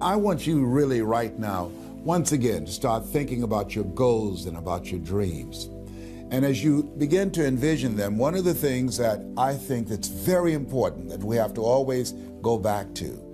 I want you really right now, once again, to start thinking about your goals and about your dreams. And as you begin to envision them, one of the things that I think that's very important that we have to always go back to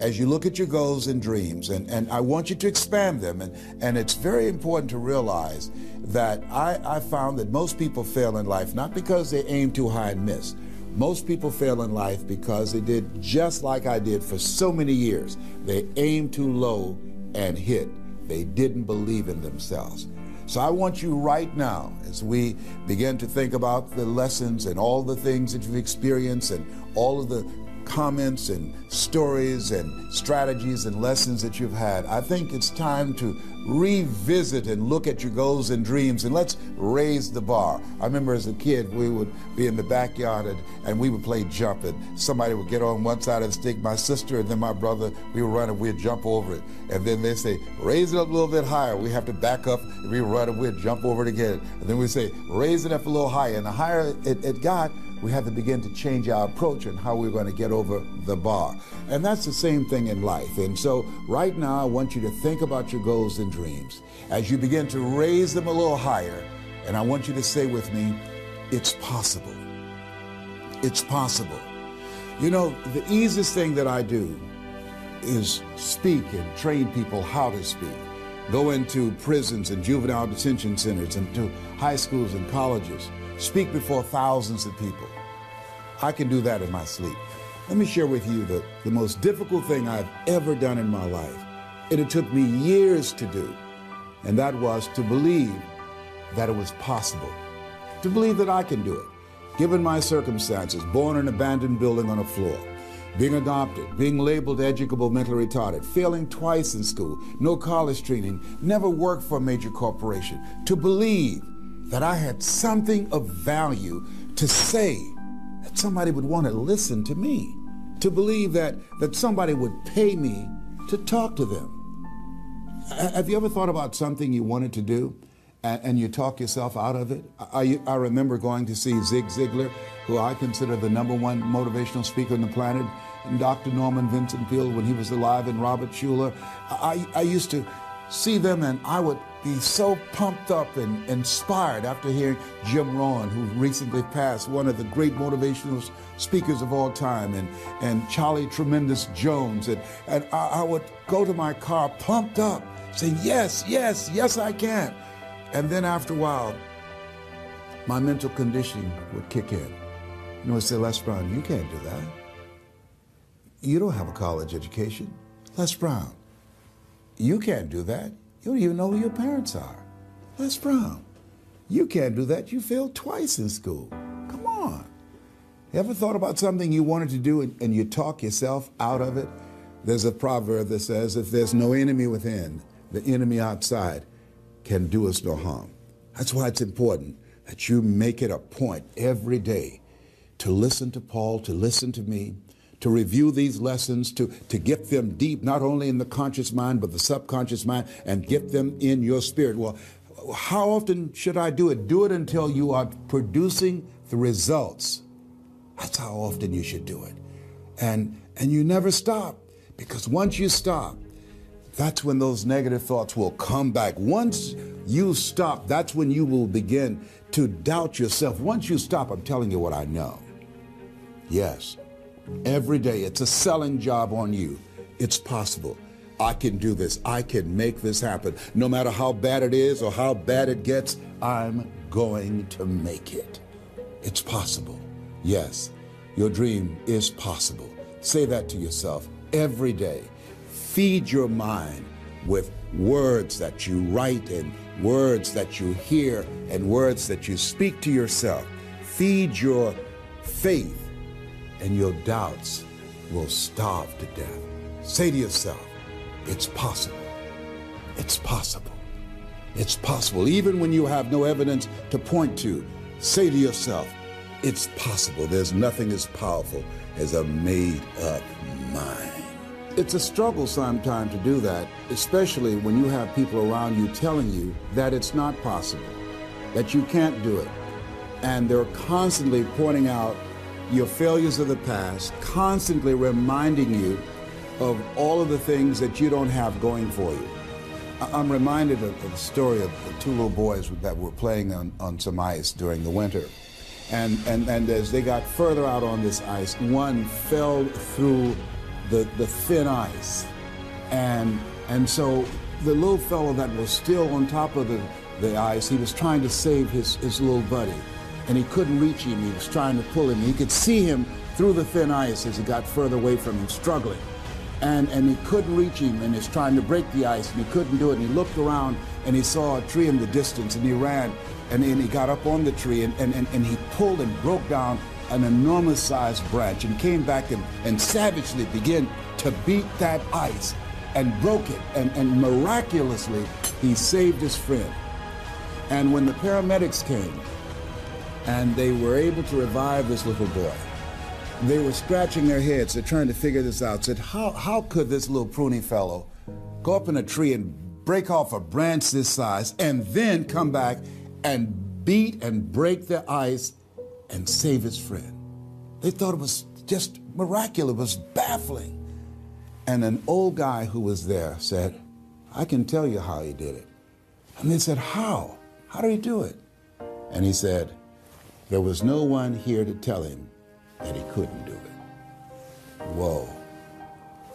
as you look at your goals and dreams, and, and I want you to expand them. And, and it's very important to realize that I, I found that most people fail in life not because they aim too high and miss. Most people fail in life because they did just like I did for so many years. They aimed too low and hit. They didn't believe in themselves. So I want you right now, as we begin to think about the lessons and all the things that you've experienced and all of the comments and stories and strategies and lessons that you've had, I think it's time to revisit and look at your goals and dreams and let's raise the bar. I remember as a kid, we would be in the backyard and, and we would play jump and somebody would get on one side of the stick, my sister and then my brother, we would run and we'd jump over it. And then they say, raise it up a little bit higher. We have to back up and we run and we'd jump over it again. And then we say, raise it up a little higher. And the higher it, it got, we have to begin to change our approach and how we're going to get over the bar. And that's the same thing in life. And so right now, I want you to think about your goals and dreams as you begin to raise them a little higher. And I want you to say with me, it's possible. It's possible. You know, the easiest thing that I do is speak and train people how to speak. Go into prisons and juvenile detention centers and to high schools and colleges. Speak before thousands of people. I can do that in my sleep. Let me share with you the, the most difficult thing I've ever done in my life. And it took me years to do. And that was to believe that it was possible. To believe that I can do it. Given my circumstances, born in an abandoned building on a floor, being adopted, being labeled educable mentally retarded, failing twice in school, no college training, never worked for a major corporation, to believe that I had something of value to say that somebody would want to listen to me, to believe that, that somebody would pay me to talk to them. Have you ever thought about something you wanted to do and, and you talk yourself out of it? I, I remember going to see Zig Ziglar, who I consider the number one motivational speaker on the planet, Dr. Norman Vincent Peale when he was alive, and Robert Schuller. I, I used to see them and I would be so pumped up and inspired after hearing Jim Rohn, who recently passed, one of the great motivational speakers of all time, and, and Charlie Tremendous Jones. And, and I, I would go to my car pumped up, saying, Yes, yes, yes, I can. And then after a while, my mental conditioning would kick in. Know, I say, Les Brown, you can't do that. You don't have a college education. Les Brown, you can't do that. You don't even know who your parents are. Les Brown, you can't do that. You failed twice in school. Come on. Ever thought about something you wanted to do and, and you talk yourself out of it? There's a proverb that says, if there's no enemy within, the enemy outside can do us no harm. That's why it's important that you make it a point every day to listen to Paul, to listen to me, to review these lessons, to, to get them deep, not only in the conscious mind, but the subconscious mind, and get them in your spirit. Well, how often should I do it? Do it until you are producing the results. That's how often you should do it. And, and you never stop, because once you stop, that's when those negative thoughts will come back. Once you stop, that's when you will begin to doubt yourself. Once you stop, I'm telling you what I know. Yes, every day. It's a selling job on you. It's possible. I can do this. I can make this happen. No matter how bad it is or how bad it gets, I'm going to make it. It's possible. Yes, your dream is possible. Say that to yourself every day. Feed your mind with words that you write and words that you hear and words that you speak to yourself. Feed your faith and your doubts will starve to death. Say to yourself, it's possible. It's possible. It's possible. Even when you have no evidence to point to, say to yourself, it's possible. There's nothing as powerful as a made up mind. It's a struggle sometimes to do that, especially when you have people around you telling you that it's not possible, that you can't do it. And they're constantly pointing out your failures of the past, constantly reminding you of all of the things that you don't have going for you. I'm reminded of, the story of the two little boys that were playing on, on some ice during the winter. And, and, and as they got further out on this ice, one fell through the, the thin ice. And, and so the little fellow that was still on top of the, the ice, he was trying to save his, his little buddy. And he couldn't reach him. He was trying to pull him. He could see him through the thin ice as he got further away from him, struggling. And, and he couldn't reach him, and he's trying to break the ice, and he couldn't do it. And he looked around, and he saw a tree in the distance, and he ran, and then he got up on the tree, and, and, and, and he pulled and broke down an enormous sized branch, and came back and, and savagely began to beat that ice, and broke it, and, and miraculously, he saved his friend. And when the paramedics came, and they were able to revive this little boy, they were scratching their heads. They're trying to figure this out. Said, how, how could this little pruny fellow go up in a tree and break off a branch this size and then come back and beat and break the ice and save his friend? They thought it was just miraculous. It was baffling. And an old guy who was there said, I can tell you how he did it. And they said, How? How did he do it? And he said, There was no one here to tell him that he couldn't do it. Whoa.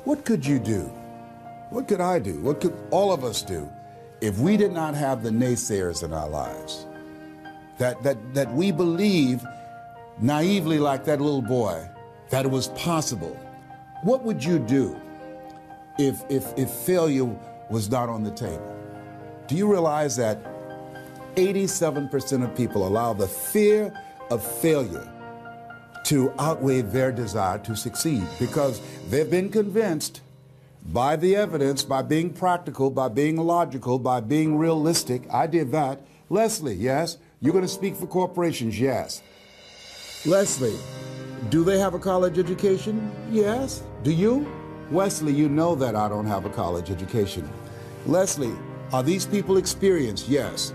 What could you do? What could I do? What could all of us do if we did not have the naysayers in our lives? That, that, that we believe naively, like that little boy, that it was possible. What would you do if, if, if failure was not on the table? Do you realize that 87% of people allow the fear of failure to outweigh their desire to succeed because they've been convinced by the evidence, by being practical, by being logical, by being realistic. I did that. Leslie, yes? You're going to speak for corporations, yes. Leslie, do they have a college education? Yes. Do you? Leslie, you know that I don't have a college education. Leslie, are these people experienced? Yes.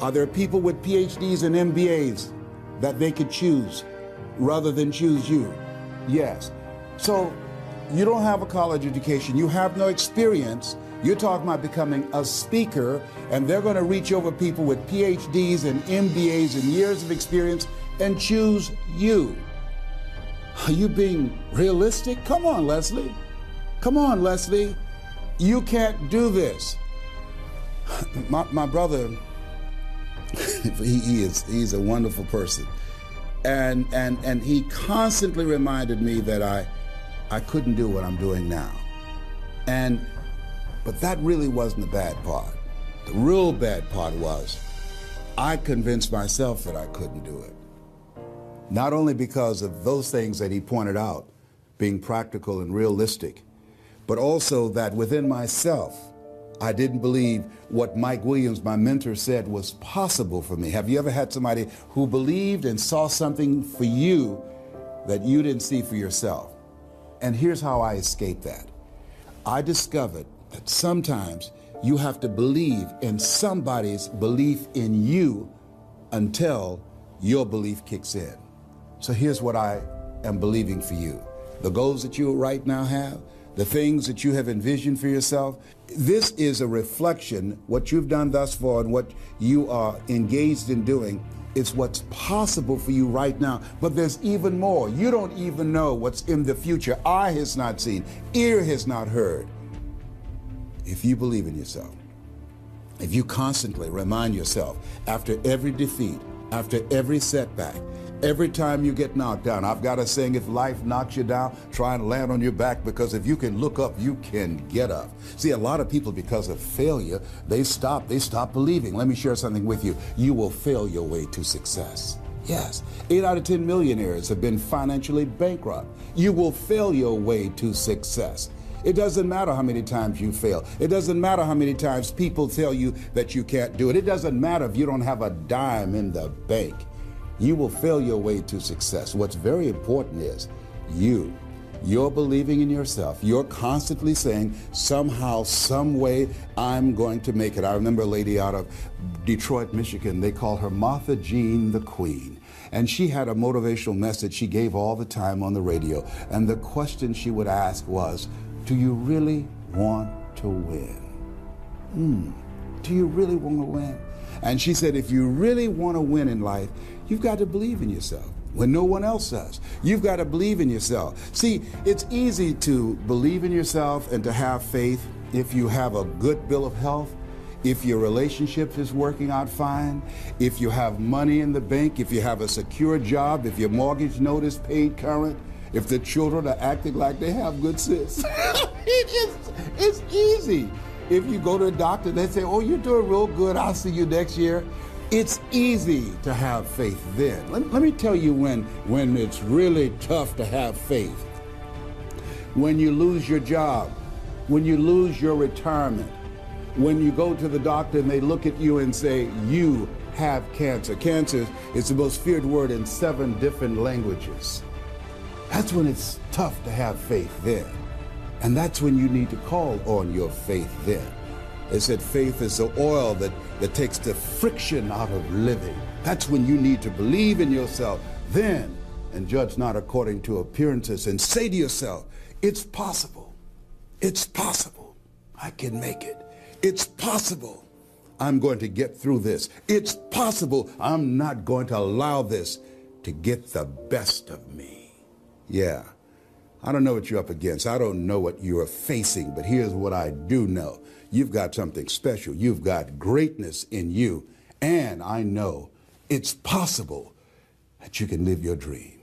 Are there people with PhDs and MBAs that they could choose? rather than choose you. Yes. So you don't have a college education, you have no experience. You're talking about becoming a speaker, and they're going to reach over people with PhDs and MBAs and years of experience and choose you. Are you being realistic? Come on, Leslie. Come on, Leslie. You can't do this. My, my brother, he, is he's a wonderful person and and and he constantly reminded me that I I couldn't do what I'm doing now. And but that really wasn't the bad part. The real bad part was I convinced myself that I couldn't do it. Not only because of those things that he pointed out, being practical and realistic, but also that within myself I didn't believe what Mike Williams, my mentor, said was possible for me. Have you ever had somebody who believed and saw something for you that you didn't see for yourself? And here's how I escaped that. I discovered that sometimes you have to believe in somebody's belief in you until your belief kicks in. So here's what I am believing for you. The goals that you right now have, the things that you have envisioned for yourself, this is a reflection, what you've done thus far and what you are engaged in doing. It's what's possible for you right now. But there's even more. You don't even know what's in the future. Eye has not seen, ear has not heard. If you believe in yourself, if you constantly remind yourself after every defeat, after every setback, Every time you get knocked down, I've got a saying if life knocks you down, try and land on your back because if you can look up, you can get up. See, a lot of people, because of failure, they stop, they stop believing. Let me share something with you. You will fail your way to success. Yes, eight out of 10 millionaires have been financially bankrupt. You will fail your way to success. It doesn't matter how many times you fail. It doesn't matter how many times people tell you that you can't do it. It doesn't matter if you don't have a dime in the bank you will fail your way to success. What's very important is you. You're believing in yourself. You're constantly saying, somehow, some way, I'm going to make it. I remember a lady out of Detroit, Michigan. They call her Martha Jean the Queen. And she had a motivational message she gave all the time on the radio. And the question she would ask was, do you really want to win? Hmm. Do you really want to win? And she said, if you really want to win in life, you've got to believe in yourself when no one else does. You've got to believe in yourself. See, it's easy to believe in yourself and to have faith if you have a good bill of health, if your relationship is working out fine, if you have money in the bank, if you have a secure job, if your mortgage note is paid current, if the children are acting like they have good sense. it is, it's easy. If you go to a doctor, they say, oh, you're doing real good, I'll see you next year. It's easy to have faith then. Let, let me tell you when, when it's really tough to have faith. When you lose your job, when you lose your retirement, when you go to the doctor and they look at you and say, you have cancer. Cancer is the most feared word in seven different languages. That's when it's tough to have faith then. And that's when you need to call on your faith then. They said faith is the oil that, that takes the friction out of living. That's when you need to believe in yourself then and judge not according to appearances and say to yourself, it's possible. It's possible. I can make it. It's possible. I'm going to get through this. It's possible. I'm not going to allow this to get the best of me. Yeah. I don't know what you're up against. I don't know what you are facing, but here's what I do know. You've got something special. You've got greatness in you. And I know it's possible that you can live your dream.